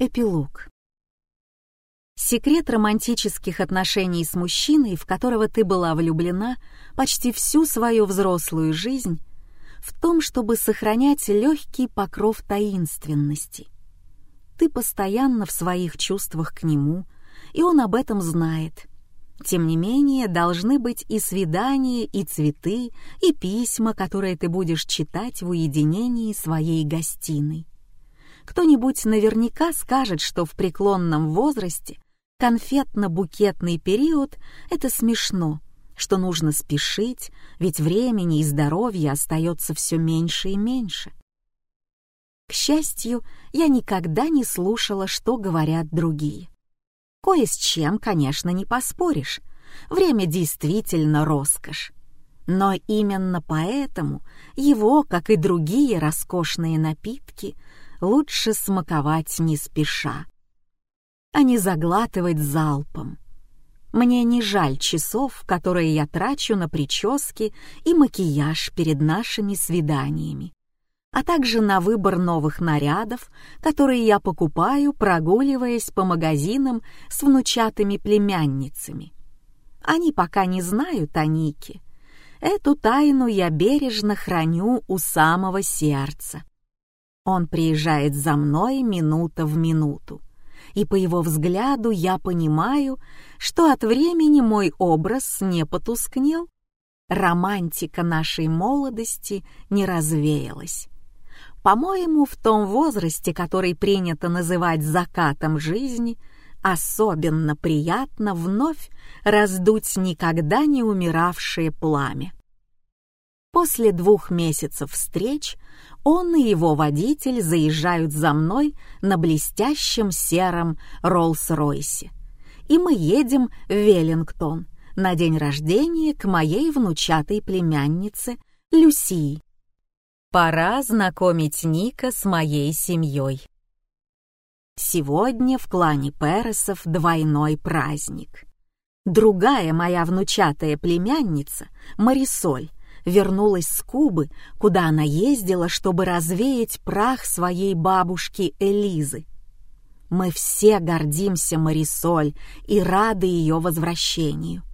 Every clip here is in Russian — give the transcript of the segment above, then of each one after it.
Эпилог. Секрет романтических отношений с мужчиной, в которого ты была влюблена почти всю свою взрослую жизнь, в том, чтобы сохранять легкий покров таинственности. Ты постоянно в своих чувствах к нему, и он об этом знает. Тем не менее, должны быть и свидания, и цветы, и письма, которые ты будешь читать в уединении своей гостиной. Кто-нибудь наверняка скажет, что в преклонном возрасте конфетно-букетный период — это смешно, что нужно спешить, ведь времени и здоровья остается все меньше и меньше. К счастью, я никогда не слушала, что говорят другие. Кое с чем, конечно, не поспоришь. Время действительно роскошь. Но именно поэтому его, как и другие роскошные напитки, лучше смаковать не спеша, а не заглатывать залпом. Мне не жаль часов, которые я трачу на прически и макияж перед нашими свиданиями, а также на выбор новых нарядов, которые я покупаю, прогуливаясь по магазинам с внучатыми племянницами. Они пока не знают о Нике. Эту тайну я бережно храню у самого сердца. Он приезжает за мной минута в минуту, и по его взгляду я понимаю, что от времени мой образ не потускнел. Романтика нашей молодости не развеялась. По-моему, в том возрасте, который принято называть закатом жизни, особенно приятно вновь раздуть никогда не умиравшее пламя. После двух месяцев встреч он и его водитель заезжают за мной на блестящем сером Роллс-Ройсе. И мы едем в Веллингтон на день рождения к моей внучатой племяннице Люсии. Пора знакомить Ника с моей семьей. Сегодня в клане Пересов двойной праздник. Другая моя внучатая племянница, Марисоль, вернулась с Кубы, куда она ездила, чтобы развеять прах своей бабушки Элизы. Мы все гордимся Марисоль и рады ее возвращению.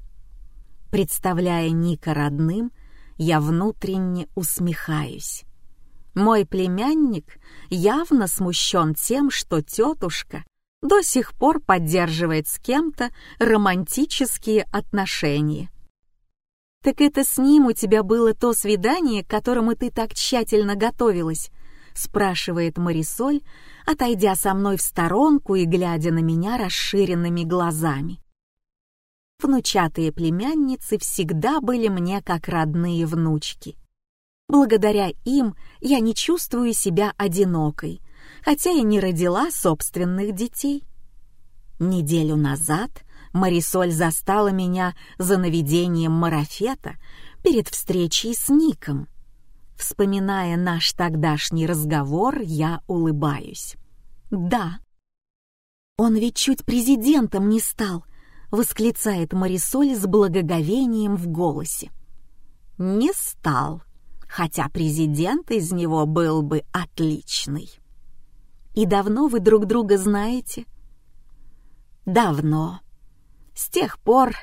Представляя Ника родным, я внутренне усмехаюсь. Мой племянник явно смущен тем, что тетушка до сих пор поддерживает с кем-то романтические отношения. «Так это с ним у тебя было то свидание, к которому ты так тщательно готовилась?» — спрашивает Марисоль, отойдя со мной в сторонку и глядя на меня расширенными глазами. Внучатые племянницы всегда были мне как родные внучки. Благодаря им я не чувствую себя одинокой, хотя и не родила собственных детей. Неделю назад Марисоль застала меня за наведением марафета перед встречей с Ником. Вспоминая наш тогдашний разговор, я улыбаюсь. «Да». «Он ведь чуть президентом не стал», — восклицает Марисоль с благоговением в голосе. «Не стал, хотя президент из него был бы отличный». «И давно вы друг друга знаете?» «Давно», с тех пор,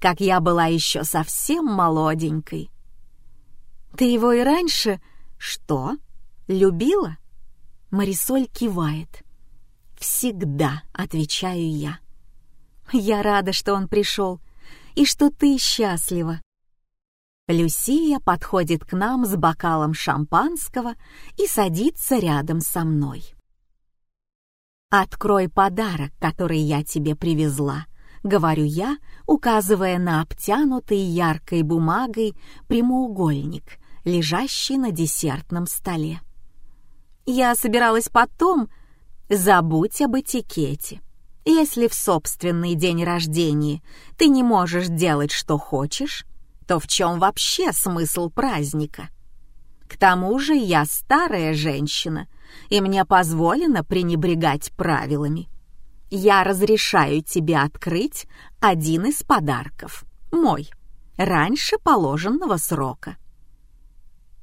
как я была еще совсем молоденькой. Ты его и раньше... Что? Любила? Марисоль кивает. Всегда, отвечаю я. Я рада, что он пришел, и что ты счастлива. Люсия подходит к нам с бокалом шампанского и садится рядом со мной. «Открой подарок, который я тебе привезла», говорю я, указывая на обтянутый яркой бумагой прямоугольник, лежащий на десертном столе. Я собиралась потом... Забудь об этикете. Если в собственный день рождения ты не можешь делать, что хочешь, то в чем вообще смысл праздника? К тому же я старая женщина, и мне позволено пренебрегать правилами я разрешаю тебе открыть один из подарков, мой, раньше положенного срока.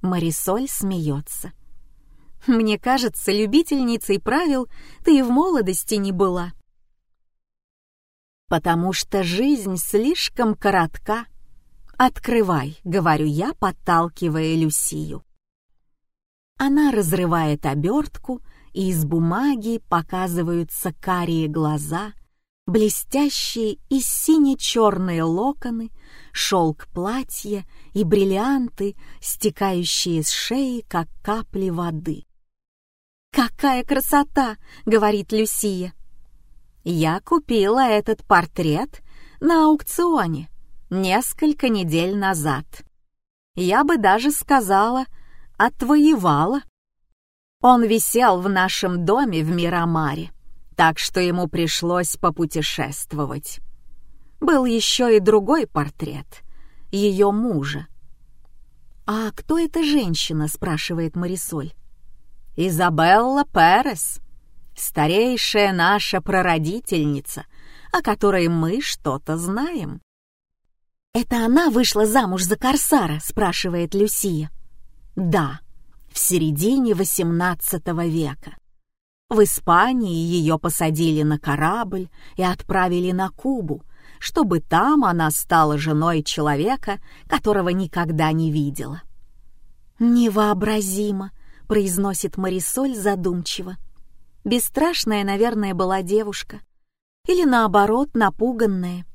Марисоль смеется. «Мне кажется, любительницей правил ты и в молодости не была». «Потому что жизнь слишком коротка. Открывай», — говорю я, подталкивая Люсию. Она разрывает обертку, и из бумаги показываются карие глаза, блестящие и сине-черные локоны, шелк платья и бриллианты, стекающие с шеи, как капли воды. «Какая красота!» — говорит Люсия. «Я купила этот портрет на аукционе несколько недель назад. Я бы даже сказала, отвоевала. Он висел в нашем доме в Мирамаре, так что ему пришлось попутешествовать. Был еще и другой портрет, ее мужа. «А кто эта женщина?» — спрашивает Марисоль. «Изабелла Перес, старейшая наша прародительница, о которой мы что-то знаем». «Это она вышла замуж за Корсара?» — спрашивает Люсия. «Да, в середине XVIII века. В Испании ее посадили на корабль и отправили на Кубу, чтобы там она стала женой человека, которого никогда не видела. «Невообразимо», — произносит Марисоль задумчиво. Бесстрашная, наверное, была девушка. Или, наоборот, напуганная.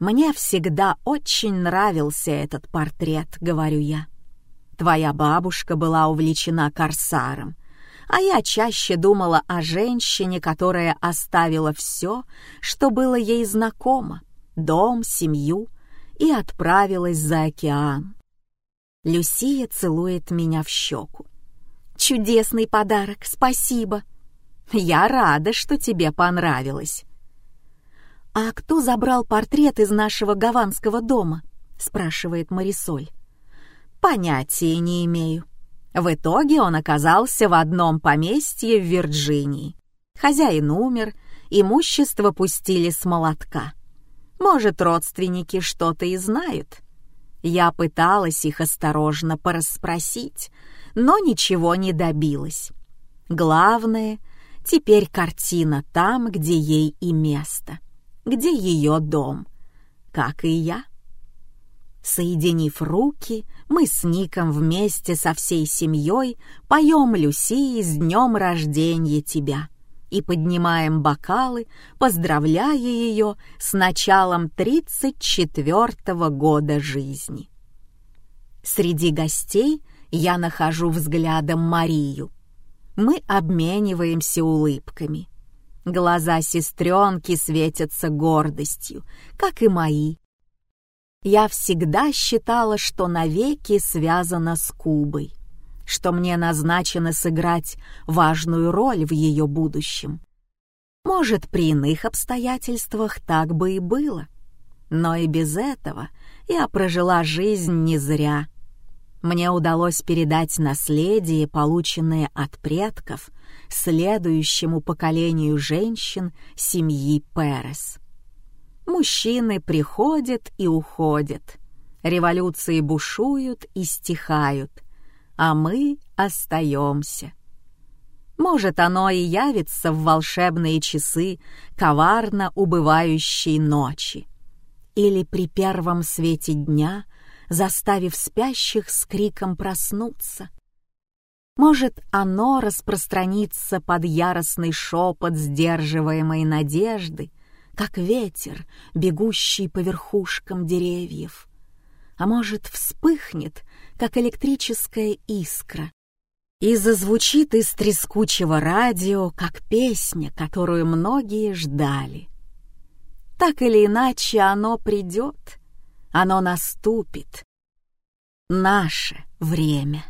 «Мне всегда очень нравился этот портрет», — говорю я. Твоя бабушка была увлечена корсаром, а я чаще думала о женщине, которая оставила все, что было ей знакомо, дом, семью, и отправилась за океан. Люсия целует меня в щеку. «Чудесный подарок, спасибо!» «Я рада, что тебе понравилось!» «А забрал портрет из нашего гаванского дома?» — спрашивает Марисоль. Понятия не имею. В итоге он оказался в одном поместье в Вирджинии. Хозяин умер, имущество пустили с молотка. Может, родственники что-то и знают. Я пыталась их осторожно порасспросить, но ничего не добилась. Главное, теперь картина там, где ей и место, где ее дом, как и я. Соединив руки, мы с Ником вместе со всей семьей поем Люсии с днем рождения тебя и поднимаем бокалы, поздравляя ее с началом 34-го года жизни. Среди гостей я нахожу взглядом Марию. Мы обмениваемся улыбками. Глаза сестренки светятся гордостью, как и мои, я всегда считала, что навеки связана с Кубой, что мне назначено сыграть важную роль в ее будущем. Может, при иных обстоятельствах так бы и было. Но и без этого я прожила жизнь не зря. Мне удалось передать наследие, полученное от предков, следующему поколению женщин семьи Перес. Мужчины приходят и уходят. Революции бушуют и стихают, а мы остаемся. Может, оно и явится в волшебные часы коварно убывающей ночи. Или при первом свете дня, заставив спящих с криком проснуться. Может, оно распространится под яростный шепот сдерживаемой надежды, как ветер, бегущий по верхушкам деревьев. А может, вспыхнет, как электрическая искра, и зазвучит из трескучего радио, как песня, которую многие ждали. Так или иначе оно придет, оно наступит. Наше время.